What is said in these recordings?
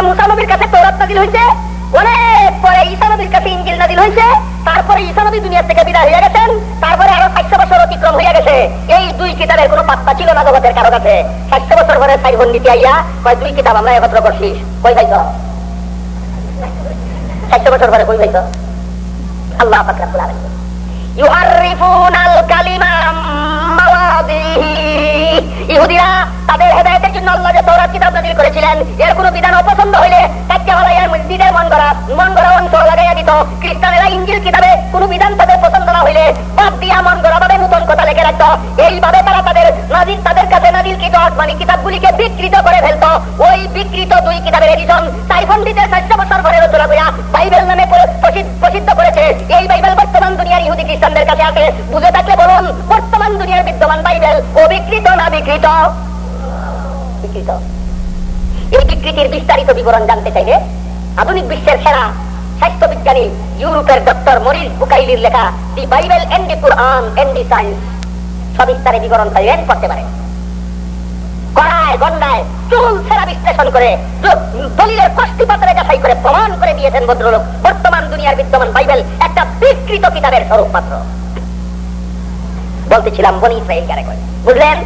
আগে মুসা নবীর কাছে তৌরাত নাজিল হয়েছে, অনেক পরে ঈসানবীর কাছে ইঞ্জিল নাজিল হয়েছে, তারপরে ঈসানবী দুনিয়া থেকে বিদায় হয়ে গেছেন, তারপরে আরও ষাটশো বছর অতিক্রম হয়ে গেছে। এই দুই কিতাবের কোনো পাত্তা ছিল না জগতের কারও কাছে। ষাটশো বছর পরে সাই বন্দিতে আইয়া কয়, দুই কিতাব আমরা একত্র করছি কই ভাই তো ষাটশো বছর পরে কই ভাই তো আল্লাহ ফাকরাবুল আলামিন ইউহারিফুনাল করেছিলেন। এর কোনো বিধান অপছন্দ হইলে এর মসজিদের মন করা মন করা অংশ লাগাইয়া দিত। খ্রিস্টানেরা ইঞ্জিল কিতাবে কোনো বিধান তাদের পছন্দ না হইলে বাদ দিয়া মন করা ভাবে নতুন কথা লিখে রাখতো। এইভাবে তারা তাদের নাজিল তাদের কাছে নাজিল কৃত আসমানি কিতাবগুলিকে বিকৃত করে ফেলতো। ওই বিকৃত দুই কিতাবের এডিশন সাইফন্ডিতের চারশো বছর পরে রচনা করিয়া বাইবেল নামে প্রসিদ্ধ- করেছে। এই বাইবেল বর্তমান দুনিয়ার ইহুদি খ্রিস্টানদের কাছে আছে বুঝে থাকলে বলুন, বর্তমান দুনিয়ার বিদ্যমান বাইবেল ও বিকৃত না বিকৃত? বিকৃত। এই বিকৃতির বিস্তারিত বিবরণ জানতে চাইলে আধুনিক বিশ্বের সেরা স্বাস্থ্য বিজ্ঞানী ইউরোপের ডক্টর মরিস বুকাইলির লেখা the Bible and Quran and the science সবিস্তারে বিবরণ চাইলেন পড়তে পারে কড়ায় গন্ডায় চুল সেরা বিশ্লেষণ করে দ- দলিলের কষ্টিপাত্রে যাচাই করে প্রমাণ করে দিয়েছেন ভদ্রলোক। বর্তমান দুনিয়ার বিদ্যমান বাইবেল একটা বিকৃত কিতাবের স্বরূপ মাত্র বলতেছিলাম বনি করে। বুঝলেন?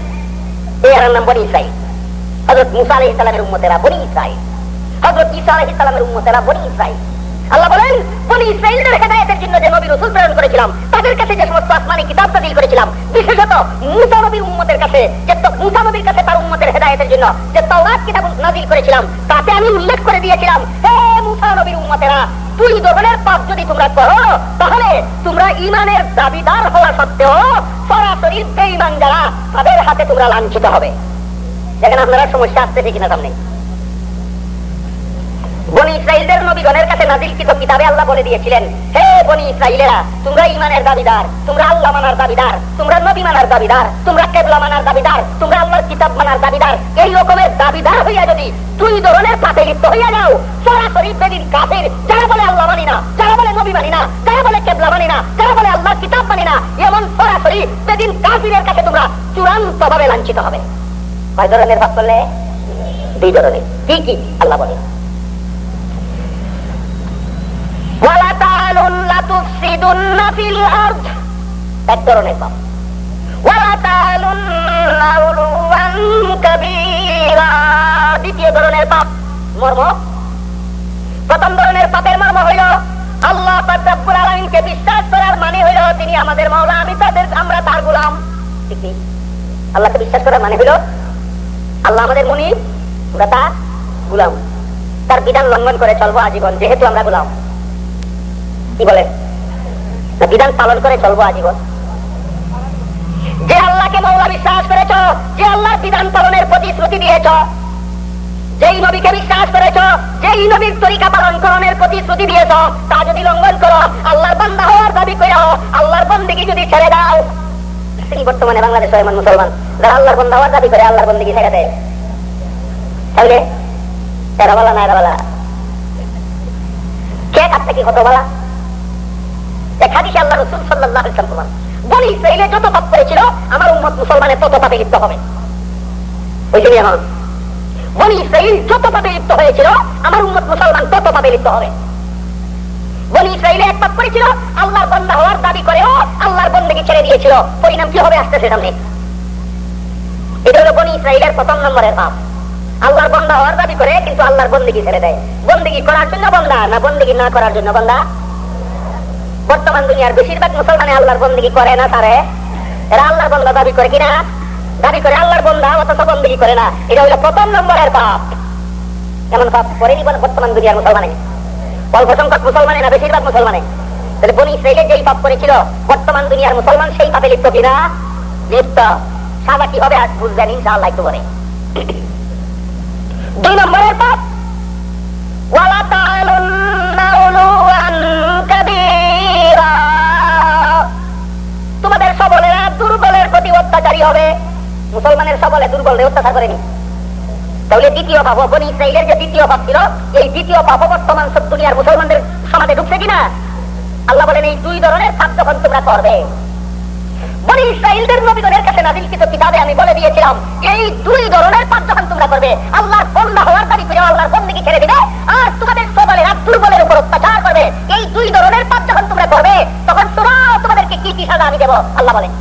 এর নাম বনি ইসরায়েল হজরত মুসা আলহ ইসলামের উম্মতেরা বনি ইসরায়েল হজরত ঈসা আলহ ইসলামের উম্মতেরা বনি ইসরায়েল আল্লাহ বলেন, বনি ইসরায়েলদের হেদায়তের জন্য যে নবী রসুল প্রেরণ করেছিলাম, তাদের কাছে যে সমস্ত আসমানি কিতাব নাজিল করেছিলাম, বিশেষত মুসা নবীর উম্মতের কাছে, যে মুসা নবীর কাছে তার উম্মতের হেদায়তের জন্য যে তওরাত কিতাব নাজিল করেছিলাম, তাতে আমি উল্লেখ করে দিয়েছিলাম, হে মুসা নবীর উম্মতেরা দুই ধরনের পাপ যদি তোমরা করো তাহলে তোমরা ইমানের দাবিদার হওয়া সত্ত্বেও সরাসরি বেঈমান যারা, তাদের হাতে তোমরা লাঞ্ছিত হবে। যেখানে আপনারা, সমস্যা আসতেছে কিনা সামনে। বনি ইসরায়েলদের নবীগণের কাছে নাজিলকৃত কিতাবে আল্লাহ বলে দিয়েছিলেন, হে বনি ইসরায়েলেরা তোমরা ইমানের দাবিদার, তোমরা আল্লাহ মানার দাবিদার, তোমরা নবী মানার দাবিদার, তোমরা কেবলা মানার দাবিদার, তোমরা আল্লাহর কিতাব মানার দাবিদার, এই রকমের দাবিদার হইয়া যদি দুই ধরনের পাতে লিপ্ত হইয়া যাও, সরাসরি বেদিন কাফের, যারা বলে আল্লাহ মানি না, যারা বলে নবী মানি না, যারা বলে কেবলা মানি না, যারা বলে আল্লাহর কিতাব মানি না, এমন সরাসরি বেদিন কাফিরের কাছে তোমরা চূড়ান্ত ভাবে লাঞ্ছিত হবে। কয় ধরনের ভাব করলে দুই ধরনের। কি কি? আল্লাহ বলে। এক ধরনের পাপ দ্বিতীয় ধরনের পাপ মর্ম। প্রথম ধরনের পাপের মর্ম হইল, আল্লাহ পাক রব্বুল বিশ্বাস করার মানে হইল তিনি আমাদের মাওলা, আমি তাদের, আমরা তার গোলাম। আল্লাহকে বিশ্বাস করার মানে হইল আল্লাহ আমাদের মুনি আমরা তার গুলাম। তার বিধান লঙ্ঘন করে চলবো আজীবন যেহেতু আমরা গুলাম। কি বলেন না, বিধান পালন করে চলবো আজীবন। যে আল্লাহকে মৌলা বিশ্বাস করেছ যে আল্লাহর বিধান পালনের প্রতিশ্রুতি দিয়েছ যেই নবীকে বিশ্বাস করেছ যেই নবীর তরিকা পালন করণের প্রতিশ্রুতি দিয়েছ তা যদি লঙ্ঘন করো আল্লাহর বান্দা হওয়ার দাবি করো আল্লাহর বন্দিকে যদি ছেড়ে দাও বর্তমানে এমন মুসলমান। যারা আল্লাহর বন্ধা হওয়ার দাবি করে, আল্লাহর বন্দিকে ছেড়ে দেয়। তাহলে বেলা না, এরা বেলা। কে কত বেলা? আমার উম্মত মুসলমানের হবে। ইসরায়েল যত হয়েছিল, আমার মুসলমান তত পাপে লিপ্ত হবে। বনি ইসরায়েলে এক করেছিল, আল্লাহর বন্দা হওয়ার দাবি করেও আল্লাহর বন্দেকে ছেড়ে দিয়েছিল। পরিণাম কি হবে আসতেছে সামনে? এটা হলো বনি ইসরায়েলের প্রথম নম্বরের পাপ। আল্লাহর বন্দা হওয়ার দাবি করে, কিন্তু আল্লাহর ছেড়ে দেয়। করার জন্য বন্দা, না না করার জন্য বন্দা? বর্তমান দুনিয়ার বেশিরভাগ মুসলমানে আল্লাহর বন্দিগি করে না তারে এরা আল্লাহর বন্দা দাবি করে কিনা? দাবি করে আল্লাহর বন্দা, অথচ বন্দিগি করে না। এটা হলো প্রথম নম্বরের পাপ। এমন পাপ বলে বর্তমান দুনিয়ার মুসলমানে। অল্প সংখ্যক মুসলমানে না বেশিরভাগ মুসলমানে? তাহলে বনি ইসরায়েলে যেই পাপ করেছিল, বর্তমান দুনিয়ার মুসলমান সেই পাপে লিপ্ত কিনা? লিপ্ত। কি হবে আজ দুই নম্বরের পাপ তোমাদের সবলেরা দুর্বলের প্রতি অত্যাচারী হবে। মুসলমানের সবলে দুর্বল অত্যাচার করেনি। তাহলে দ্বিতীয় পাপ বনি ইসরায়েলের যে দ্বিতীয় পাপ ছিল, এই দ্বিতীয় পাপ বর্তমান সব দুনিয়ার মুসলমানদের সমাজে ঢুকছে কিনা? আল্লাহ বলেন, এই দুই ধরনের পাপ যখন তোমরা করবে আমি বলে দিয়েছিলাম, এই দুই ধরনের পাপ যখন তোমরা করবে বন্ধা হওয়ার দাবি করে আল্লাহর ছেড়ে দিবে, আর তোমাদের আর দুর্বলের উপর অত্যাচার করবে। এই দুই ধরনের পাপ যখন তোমরা করবে, তখন তোমরা তোমাদেরকে কি কি সাজা আমি দেবো? আল্লাহ বলেন।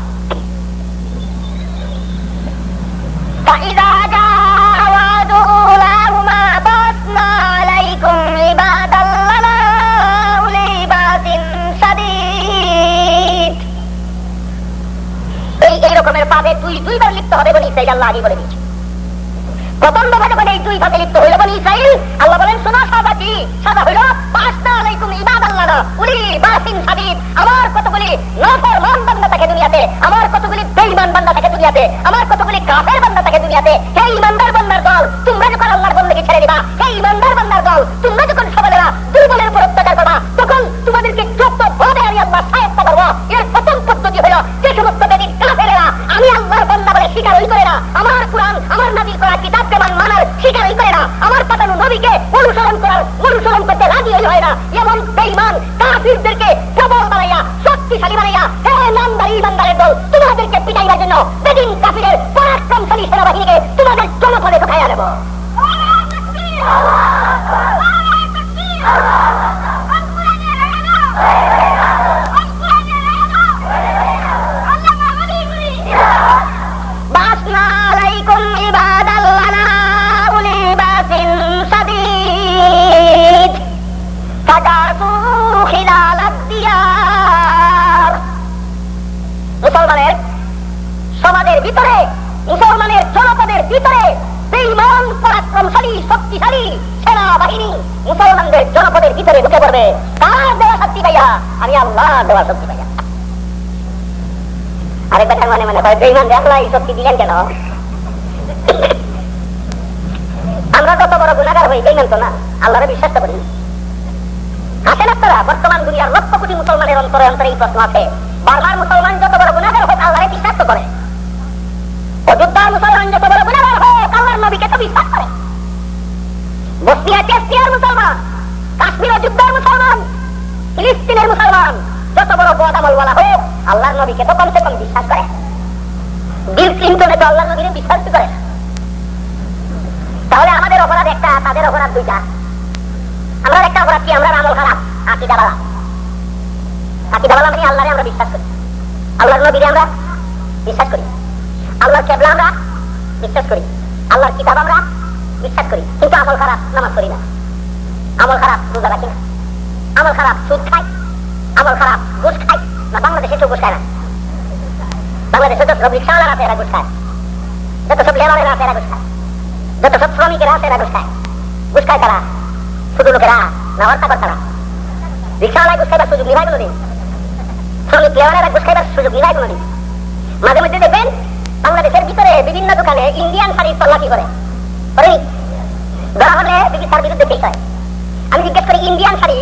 রকমের পাবে তুই দুইবার লিপ্ত হবে বলে ইসরাইল আল্লাহ আগে বলে দিয়েছে। প্রথম দফা যখন এই দুই ভাবে লিপ্ত হইল বলে ইসরাইল, আল্লাহ বলেন সাজা কি? সাজা হইল, পাঁচটা আলাইকুম ইবাদ আল্লাহ উলি বাসিন সাদিদ আমার কতগুলি নফর মান বান্দা থাকে দুনিয়াতে, আমার কতগুলি বেঈমান বান্দা থাকে দুনিয়াতে, আমার কতগুলি কাফের বান্দা থাকে দুনিয়াতে, হে ইমানদার বান্দার দল, তোমরা যখন আল্লাহর বন্দেকে ছেড়ে দিবা, হে ইমানদার বান্দার দল, তোমরা যখন সবাইরা দুর্বলের উপর অত্যাচার করবা তখন তোমাদেরকে যত ভাবে আমি আল্লাহ সাহায্য করব এর প্রথম পদ্ধতি হলো যে সমস্ত বেদিন কাফেরেরা আমি আল্লাহর বান্দা বলে স্বীকারই করে না আমার কোরআন আমার নাবির করা কিতাব কেমন মানার স্বীকারই করে না আমার পাতানো নবীকে অনুসরণ করার অনুসরণ করতে রাজিই হয় না এমন বেইমান কাফিরদেরকে প্রবল বানাইয়া শক্তিশালী বানাইয়া হে নামদারি ইমানদারের দল তোমাদেরকে পিটাইবার জন্য বেদিন কাফিরের পরাক্রমশালী সেনাবাহিনীকে তোমাদের জনফলে ঢুকাইয়া দেব Allah! ভিতরে, মুসলমানের জনপদের ভিতরে বেঈমান, পরাক্রমশালী, শক্তিশালী সেনাবাহিনী মুসলমানদের জনপদের ভিতরে ঢুকে পড়বে। কার দেওয়া শক্তি পাইয়া আমি আল্লাহ দেওয়া শক্তি পাইয়া আরেক মনে মনে হয় বেঈমান আল্লাহ এই শক্তি দিলেন কেন? আমরা যত বড় গুণাগার হই, বেঈমান তো না। আল্লাহরে বিশ্বাস করি। আছেন আপনারা, বর্তমান দুনিয়ার লক্ষ কোটি মুসলমানের অন্তরে অন্তরে এই প্রশ্ন আছে। মুসলমান যত বড় গুণাগার হোক, আল্লাহরে বিশ্বাস তো করে। অযোধ্যার মুসলমান যত বড় হোক আল্লাহর নবীকে তো বিশ্বাস করে মুসলমান কাশ্মীর মুসলমান ফিলিস্তিনের মুসলমান যত বড় বদ আমল বলা হোক আল্লাহর নবীকে তো কমসে কম বিশ্বাস করে বিল ক্লিন্টনে তো আল্লাহর নবীকে বিশ্বাস করে। তাহলে আমাদের অপরাধ একটা তাদের অপরাধ দুইটা আমরা একটা অপরাধ কি আমরা আমল খারাপ আকিদা বালা আকিদা বালা মানে আল্লাহরে আমরা বিশ্বাস করি আল্লাহর নবীরে আমরা বিশ্বাস করি আল্লাহর কেবলা আমরা বিশ্বাস করি। আল্লাহর কিতাব আমরা বিশ্বাস করি। কিন্তু আমল খারাপ, নামাজ করি না। আমল খারাপ রোজা রাখি না। আমল খারাপ সুদ খাই। আমল খারাপ ঘুষ খাই। না, বাংলাদেশে কেউ ঘুষ খায় না। বাংলাদেশে তো সব রিক্সাওয়ালারা আছে এরা ঘুষ খায়। যত সব লেবারেরা আছে এরা ঘুষ খায়। যত সব শ্রমিকের আছে এরা ঘুষ খায়। ঘুষ খায় তারা। শুধু লোকেরা না হত্যা করতারা রিক্সাওয়ালায় ঘুষ খাইবার সুযোগ নিভাই কোনোদিন। শ্রমিক লেবারেরা ঘুষ খাইবার সুযোগ নিভাই কোনোদিন। মাঝে মধ্যে দেখবেন বাংলাদেশের ভিতরে বিভিন্ন দোকানে ইন্ডিয়ান শাড়ি তল্লাশি করে। ধরা হলে ব্রিটিশার বিরুদ্ধে কেস হয় আমি জিজ্ঞেস করি ইন্ডিয়ান শাড়ি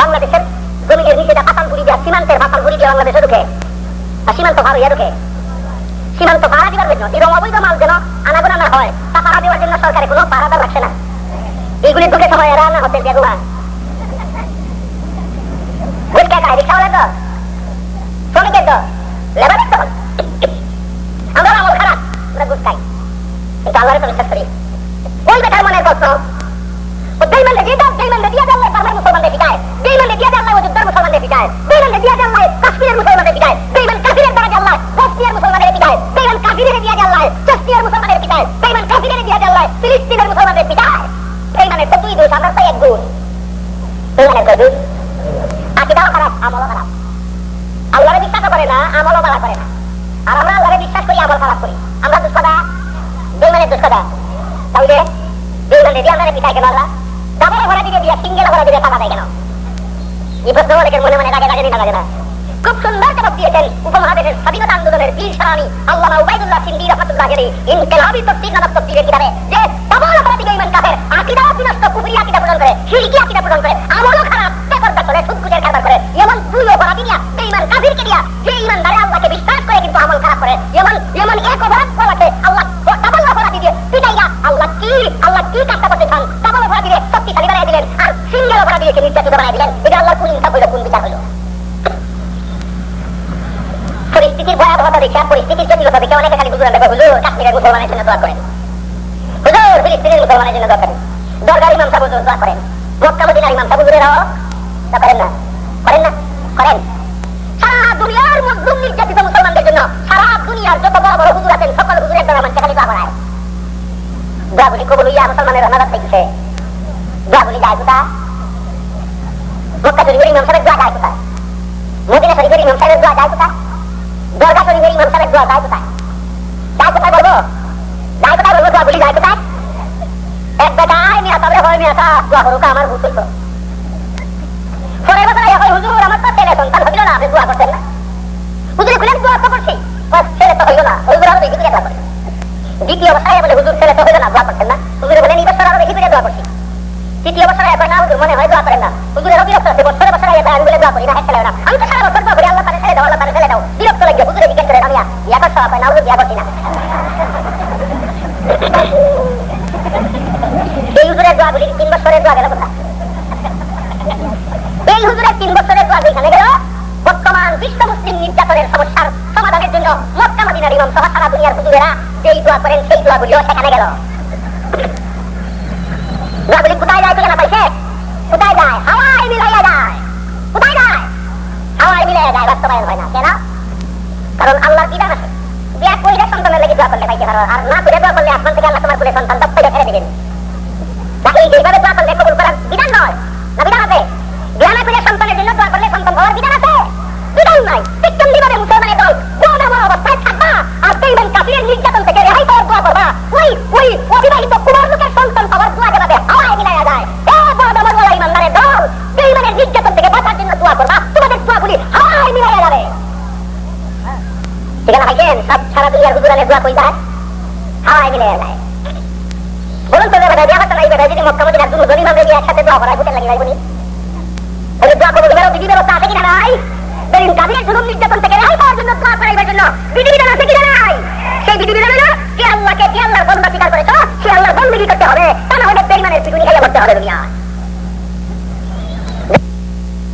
বাংলাদেশের জমিনের নিচে পাতালপুরি সীমান্তের পাতালপুরি বাংলাদেশে ঢুকে? সীমান্ত ভালো ইয়া ঢুকে? সীমান্ত জন্য এরকম অবৈধ মাল যেন আনাগোনা হয়, তা পাড়া দেওয়ার জন্য সরকারে কোনো রাখছে না। এগুলি ঢুকে সময় এরা না হতে বেগুয়া বুঝকে খায়? রিক্সাওয়ালা তো শ্রমিকের তো লেবারের তো খারাপ আমরা গুড খাই কিন্তু আল্লাহরে তো বিশ্বাস করি ওই বেটার মনের প্রশ্ন ও বেইমানদের দিয়ে দাও বেইমানদের দিয়ে দাও বাংলার মুসলমানদের পিটায় বেইমানদের দিয়ে দাও অযোধ্যার মুসলমানদের পিটায় বেইমানদের দিয়ে দাও কাশ্মীরের মুসলমানদের পিটায় বেইমান কাফিরের দ্বারা আল্লাহ বসনিয়ার মুসলমানের পিটায় বেইমান কাফিরের দিয়ে আল্লাহ চেস্টিয়ার মুসলমানের পিটায় বেইমান কাফিরের দিয়ে আল্লাহ ফিলিস্তিনের মুসলমানদের পিটায় বেইমানের তো দুই দোষ আমার তো এক গুণ বেইমানের তো দুই আকিদাও খারাপ আমলও খারাপ আল্লাহরে বিশ্বাস করে না আমলও বাড়া করে না আর আমরা আল্লাহরে বিশ্বাস করি আমল খারাপ করি আমরা দুষ্কদা বেইমানের দুষ্কদা তাহলে দিয়ে আমরা কেন? আল্লাহ ডাবলে করে আল্লাহকে বিশ্বাস করে কিন্তু আমল খারাপ করে এমন এমন এক অপরাধ করাকে আল্লাহ ডাবল অপরাধী দিয়ে পিটাইয়া আল্লাহ কি আল্লাহ কি কাজটা করতে চান ডাবল অপরাধী দিয়ে শক্তিশালী বানিয়ে দিলেন আর সিঙ্গেল দিয়ে নির্যাতিত বানিয়ে দিলেন? এটা আল্লাহর কোন ইনসাফ হইল কোন বিচার হইল। পরিস্থিতির ভয়াবহতা পরিস্থিতির জটিলতা অনেকে খালি হুজুর দেখে, হুজুর কাশ্মীরের মুসলমানের জন্য দোয়া করেন? হুজুর, ফিলিস্তিনের মুসলমানের জন্য দোয়া করেন। ইমাম সাহেব দোয়া করেন। মক্কা মদিনার ইমাম সাহেব দোয়া করেন না। করেন না? করেন। সারা দুনিয়ার নির্যাতিত মুসলমানদের জন্য, সারা দুনিয়ার যত বড় বড় হুজুর আছেন, সকল হুজুরের খালি দোয়া করায়। দোয়াগুলি কবুল হইয়া মুসলমানের নাজার থেকে দোয়াগুলি যায় কোথা মক্কা শরীফের ইমাম সাহেবের দোয়া যায় কোথায়? মদিনা শরীফের ইমাম সাহেবের দোয়া যায় কোথায়? দরগা শরীফের ইমাম সাহেবের দোয়া যায় কোথায়? যায় কোথায় বলব? যায় কোথায় বলব? দোয়াগুলি যায় কোথায়? এক বেটায় মিয়া, তবে হয় মিয়া তা দোয়া করুক আমার ভূত হইতো পরের বছর এখন হুজুর, আমার তো ছেলে, সন্তান হইল না, আপনি দোয়া না। দোয়া তো করছি। ছেলে তো হইল না, হুজুর আরও বেশি করে দোয়া দ্বিতীয় বছরে বলে, হুজুর ছেলে তো হইল না দোয়া করতেন না। হুজুরে বলেন এই বছর বেশি করে দোয়া করছি। তৃতীয় বছরে এখন না হুজুর মনে হয় দোয়া করেন না। হুজুরের বিরক্ত আছে, বছরে বছরে আগে আমি বলে দোয়া করি, না এক ছেলে না। আমি তো সারা বছর দোয়া করি, আল্লাহ তারে ছেলে দাও, আল্লাহ তারে ছেলে দাও। বিরক্ত লাগে হুজুরে জিজ্ঞেস করে আমি ইয়া করছ আপনার না হুজুর ইয়া করছি না। এই হুজুরের দোয়াগুলি তিন বছরের দোয়া গেল কোথায়? এই হুজুরের তিন বছরের দোয়া যেখানে গেল বর্তমান বিশ্ব মুসলিম নির্যাতনের সমস্যার সমাধানের জন্য মক্কা মদিনার ইমাম সহ সারা দুনিয়ার হুজুরেরা যেই দোয়া করেন, সেই দোয়াগুলিও সেখানে গেল। দোয়াগুলি কোথায় যায় ঠিকানা পাইছে কোথায় যায় হাওয়ায় মিলাইয়া যায় কোথায় যায় হাওয়ায় মিলাইয়া যায় বাস্তবায়ন হয় না কেন কারণ আল্লাহর বিধান আছে বিয়া কইলে সন্তানের লাগি দোয়া করলে পাইতে পারো আর না করে দোয়া করলে আসমান থেকে আল্লাহ তোমার কুলে সন্তান দপ্তরে ছেড়ে দিবেন নাকি এইভাবে দোয়া করলে কবুল করার বিধান নয় না বিধান আছে জ্ঞানা করে সন্তানের জন্য দোয়া করলে সন্তান হওয়ার বিধান আছে বিধান নাই বিজ্ঞান দিবারে মুসলমানের দল কোন অবস্থায় থাকবা আর দেখবেন কাফিরের নির্যাতন থেকে রেহাই পাওয়ার দোয়া করবা ওই ওই অবিবাহিত কুমার লোকের সন্তান পাওয়ার দোয়া যেভাবে হাওয়ায় মিলাইয়া যায় এ বড় বড় ইমানদারের দল বেইমানের নির্যাতন থেকে বাঁচার জন্য দোয়া করবা তোমাদের দোয়াগুলি হাওয়ায় মিলাইয়া যাবে ঠিকানা পাইছেন সব সারা দুনিয়ার হুজুরানের দোয়া কই যায় হাওয়ায় মিলাইয়া যায় বলুন তো বেটা বিয়া নাই বেটা যদি মক্কা মদিনার দুটো গরিব আমরা গিয়ে একসাথে দোয়া করাই লাগি নাই সেই বিধি বন্দী করতে হবে? তা না হলে বেইমানের খাইয়া করতে হবে দুনিয়া